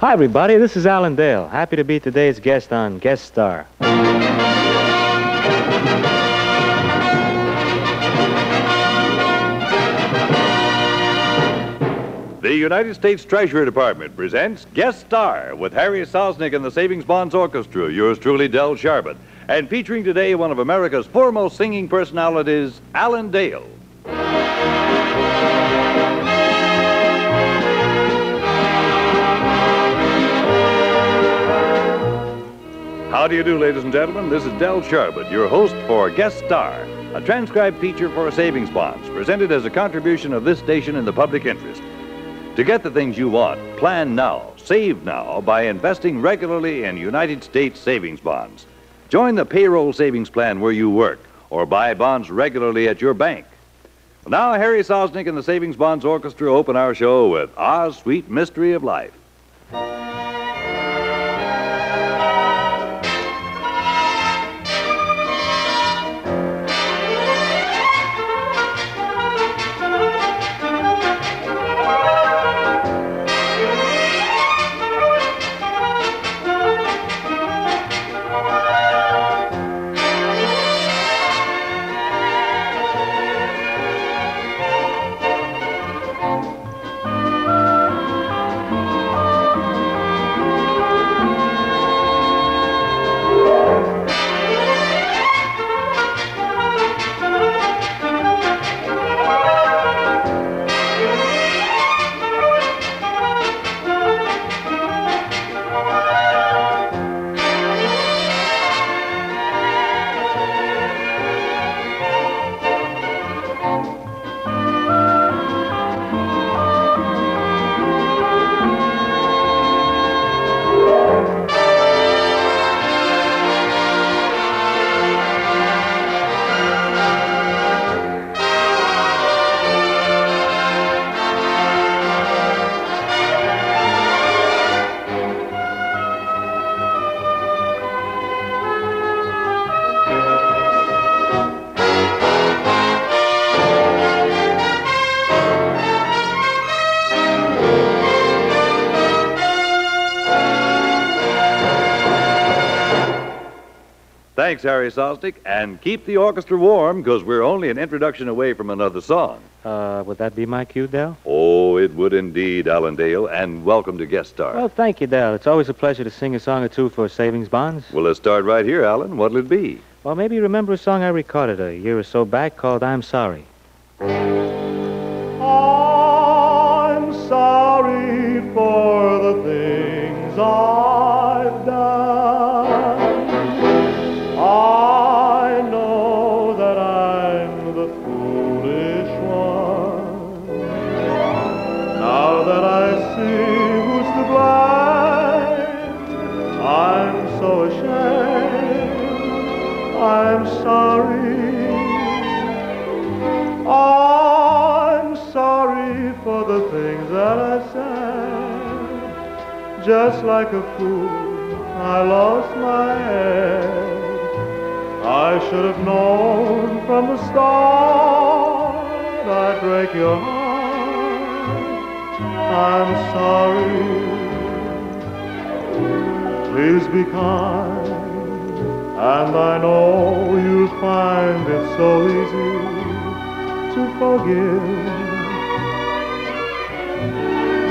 Hi, everybody. This is Alan Dale. Happy to be today's guest on Guest Star. The United States Treasury Department presents Guest Star with Harry Sosnick and the Savings Bonds Orchestra, yours truly, Del Sharbutt, and featuring today one of America's foremost singing personalities, Alan Dale. How do you do, ladies and gentlemen? This is Del Sharbutt, your host for Guest Star, a transcribed feature for savings bonds, presented as a contribution of this station in the public interest. To get the things you want, plan now, save now by investing regularly in United States savings bonds. Join the payroll savings plan where you work or buy bonds regularly at your bank. Now, Harry Sosnick and the Savings Bonds Orchestra open our show with Oz Sweet Mystery of Life. Thanks, Harry Sosnick, and keep the orchestra warm because we're only an introduction away from another song. Uh, would that be my cue, Del? Oh, it would indeed, Alan Dale, and welcome to Guest Star. Well, thank you, Del. It's always a pleasure to sing a song or two for Savings Bonds. Well, let's start right here, Alan. What'll it be? Well, maybe you remember a song I recorded a year or so back called I'm Sorry. I'm sorry. I'm sorry for the things that I said. Just like a fool, I lost my head. I should have known from the start I'd break your heart. I'm sorry. Please be kind, and I know you'll find it so easy to forgive.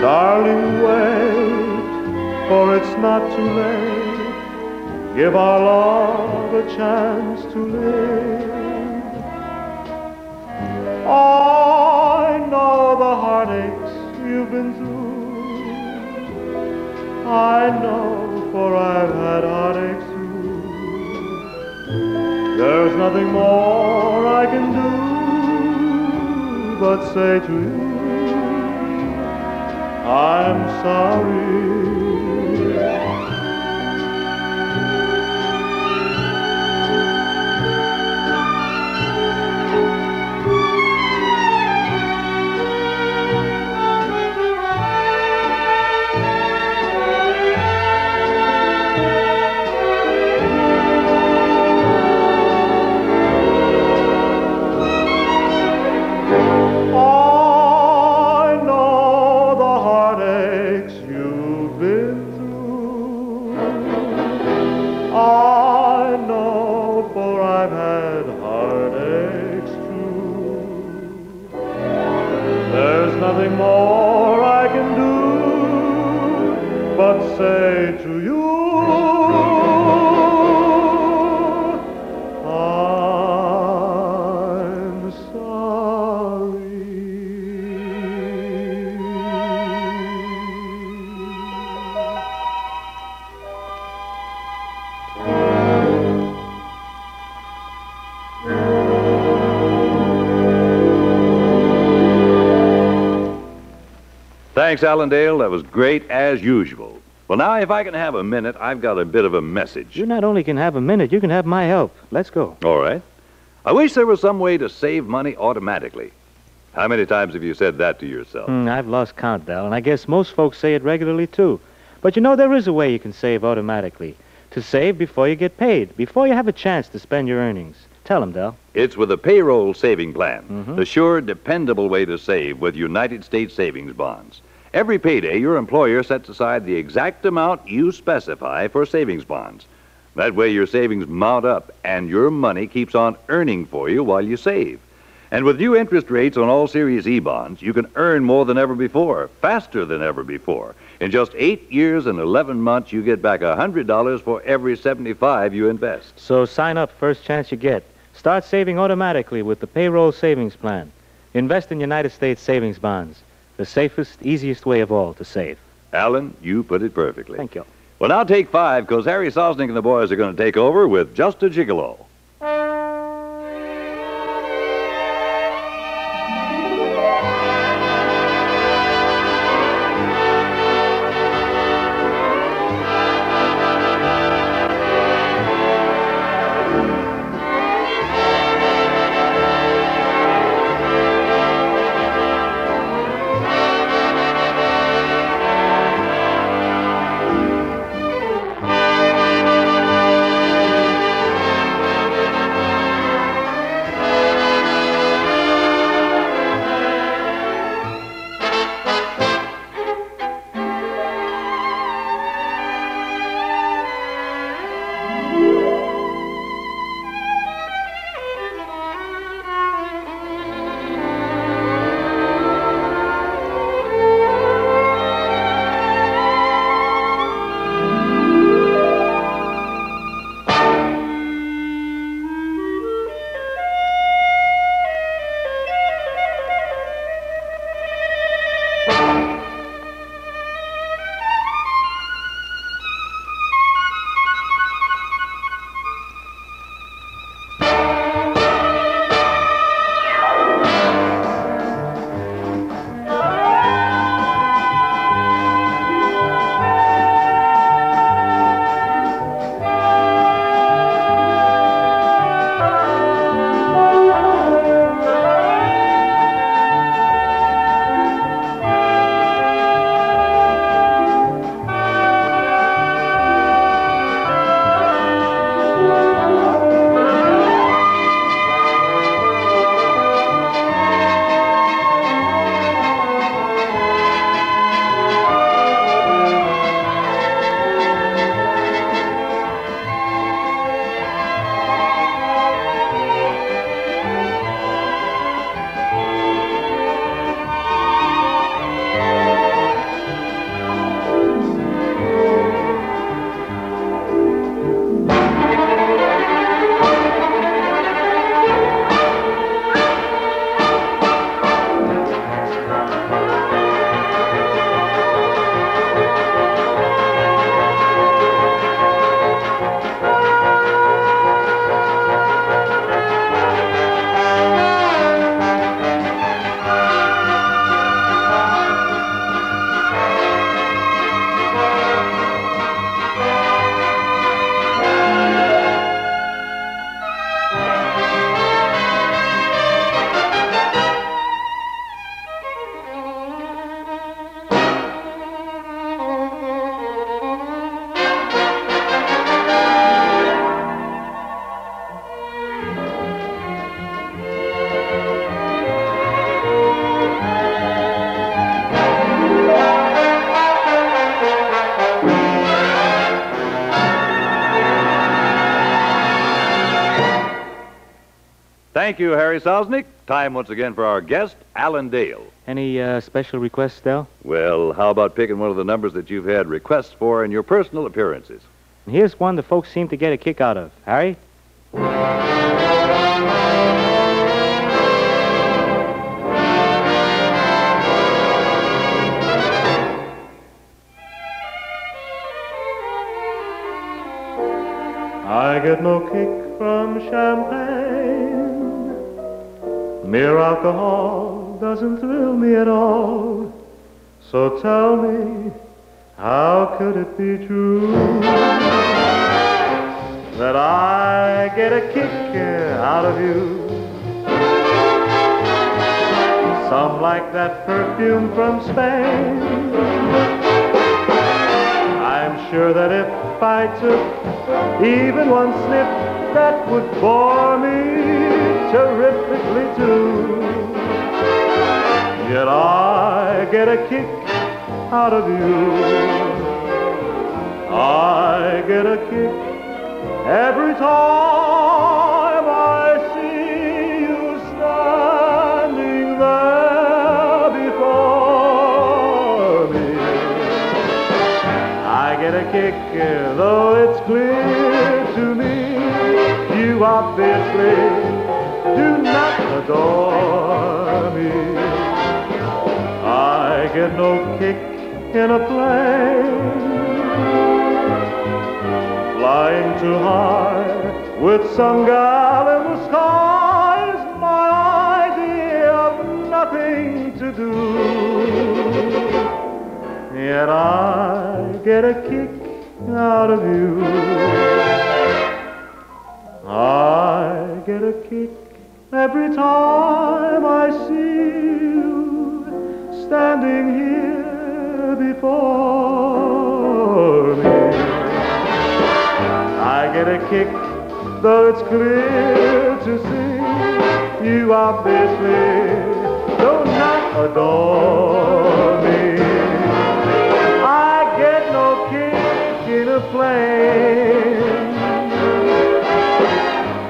Darling, wait, for it's not too late. Give our love a chance to live. But say to you, I'm sorry. Thanks, Alan Dale. That was great as usual. Well, now, if I can have a minute, I've got a bit of a message. You not only can have a minute, you can have my help. Let's go. All right. I wish there was some way to save money automatically. How many times have you said that to yourself? Hmm, I've lost count, Del, and I guess most folks say it regularly, too. But you know, there is a way you can save automatically. To save before you get paid, before you have a chance to spend your earnings. Tell 'em, Del. It's with a payroll saving plan, Mhm. the sure, dependable way to save with United States savings bonds. Every payday, your employer sets aside the exact amount you specify for savings bonds. That way, your savings mount up and your money keeps on earning for you while you save. And with new interest rates on all Series E bonds, you can earn more than ever before, faster than ever before. In just eight years and 11 months, you get back $100 for every 75 you invest. So sign up first chance you get. Start saving automatically with the payroll savings plan. Invest in United States savings bonds. The safest, easiest way of all to save. Alan, you put it perfectly. Thank you. Well, now take five, because Harry Sosnick and the boys are going to take over with Just a Gigolo. Thank you, Harry Sosnick. Time once again for our guest, Alan Dale. Any uh, special requests, Del? Well, how about picking one of the numbers that you've had requests for in your personal appearances? And here's one the folks seem to get a kick out of. Harry? I get no kick from champagne. Mere alcohol doesn't thrill me at all. So tell me, how could it be true that I get a kick out of you? Some like that perfume from Spain. I'm sure that if I took even one sniff, that would bore me Yet I get a kick out of you. I get a kick every time I see you standing there before me. I get a kick, though it's clear to me you obviously do not adore me. I get no kick in a plane, flying too high with some gal in the sky is my idea of nothing to do. Yet I get a kick out of you. I get a kick every time I see you standing here before me. I get a kick, though it's clear to see you obviously do not adore me. I get no kick in a plane,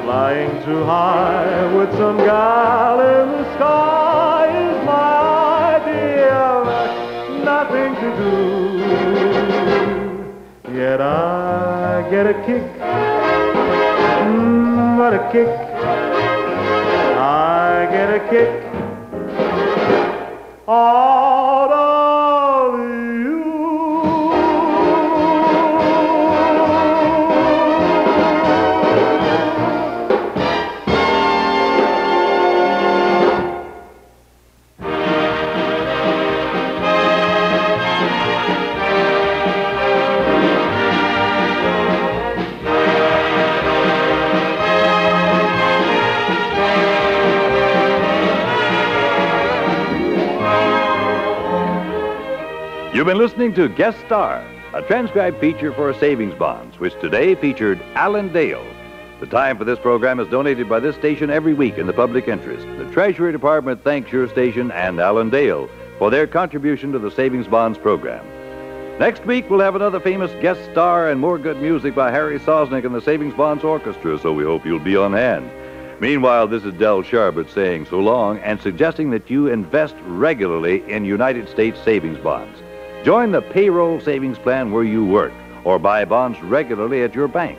flying too high with some gal in the sky do. Yet I get a kick, mm, what a kick. I get a kick out You've been listening to Guest Star, a transcribed feature for savings bonds, which today featured Alan Dale. The time for this program is donated by this station every week in the public interest. The Treasury Department thanks your station and Alan Dale for their contribution to the savings bonds program. Next week, we'll have another famous guest star and more good music by Harry Sosnick and the Savings Bonds Orchestra, so we hope you'll be on hand. Meanwhile, this is Del Sharbutt saying so long and suggesting that you invest regularly in United States savings bonds. Join the payroll savings plan where you work or buy bonds regularly at your bank.